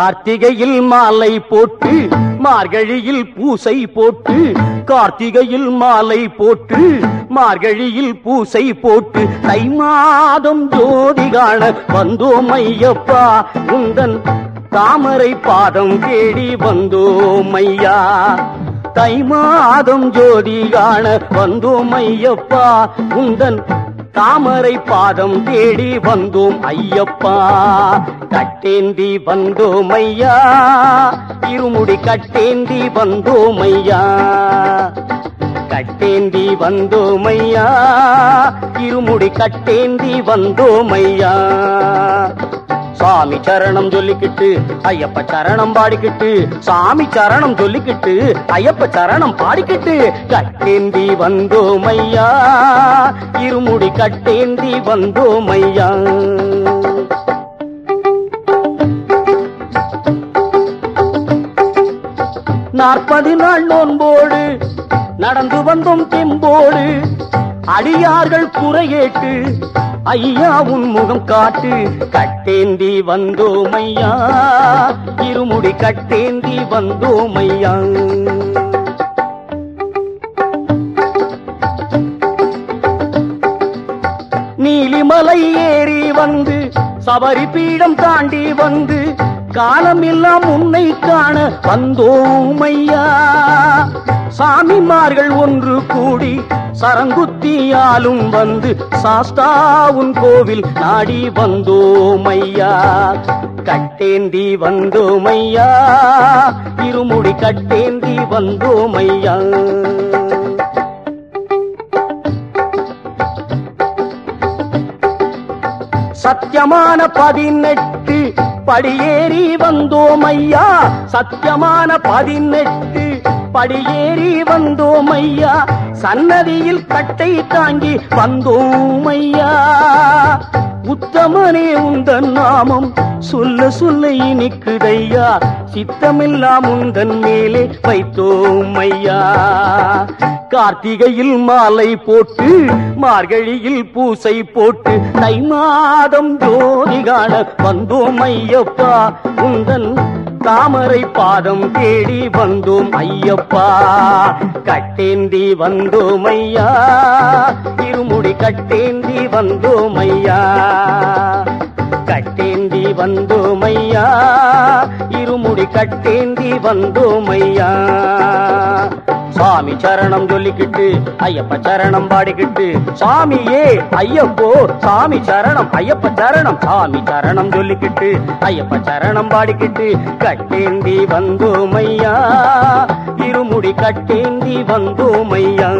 கார்த்திகையில் மாலை போட்டு மார்கழியில் பூசை போட்டு கார்த்திகையில் மாலை போட்டு மார்கழியில் பூசை போட்டு தை மாதம் ஜோதி காண வந்தோம் ஐயப்பா. உந்தன் தாமரை பாதம் தேடி வந்தோம் ஐயா. தை மாதம் ஜோதி காண வந்தோம் ஐயப்பா. உந்தன் தாமரை பாதம் தேடி வந்தோம் ஐயப்பா. கட்டேந்தி வந்தோம் ஐயா. இருமுடி கட்டேந்தி வந்தோம் ஐயா. கட்டேந்தி வந்தோம் ஐயா. இருமுடி கட்டேந்தி வந்தோம் ஐயா. சாமி சரணம் சொல்லிக்கிட்டு ஐயப்ப சரணம் பாடிக்கிட்டு சாமி சரணம் சொல்லிக்கிட்டு ஐயப்ப சரணம் பாடிக்கிட்டு கட்டேந்தி வந்தோம் ஐயா இருமுடி கட்டேந்தி வந்தோம் ஐயா நாற்பது நாள் நோன்போடு நடந்து வந்தோம் தெம்போடு அடியார்கள் குறையேட்டு ஐயா உன் முகம் காட்டு. கட்டேந்தி வந்தோம் ஐயா இருமுடி கட்டேந்தி வந்தோம் ஐயா நீலிமலை ஏறி வந்து சபரி பீடம் தாண்டி வந்து காலமெல்லாம் உன்னை காண வந்தோம் ஐயா சாமிமார்கள் ஒன்று கூடி சரங்குத்தியாலும் வந்து சாஸ்தாவுன் கோவில் நாடி வந்தோமையா. கட்டேந்தி வந்தோமையா. இருமுடி கட்டேந்தி வந்தோமையா. சத்தியமான பதினெட்டு படியேறி வந்தோமையா. சத்தியமான பதினெட்டு படியேறி வந்தோம் ஐயா சன்னதியில் கட்டை தாங்கி வந்தோம் ஐயா உத்தமனே உந்தன் நாமம் சொல்ல சொல்ல இனிக்குதையா? சித்தமெல்லாம் உந்தன் மேலே வைத்தோம் ஐயா கார்த்திகையில் மாலை போட்டு மார்கழியில் பூசை போட்டு தை மாதம் ஜோதி காண வந்தோம் ஐயப்பா உந்தன் தாமரை பாதம் தேடி வந்தோம் ஐயப்பா. கட்டேந்தி வந்தோம் ஐயா. இருமுடி கட்டேந்தி வந்தோம் ஐயா. கட்டேந்தி வந்தோம் ஐயா. இருமுடி கட்டேந்தி வந்தோம் ஐயா. சாமி சரணம் சொல்லிக்கிட்டு ஐயப்ப சரணம் பாடிக்கிட்டு சாமியே ஐயப்போ சாமி சரணம் ஐயப்ப சரணம் சாமி சரணம் சொல்லிக்கிட்டு ஐயப்ப சரணம் பாடிக்கிட்டு கட்டேந்தி வந்தோமையா இருமுடி கட்டேந்தி வந்தோமையா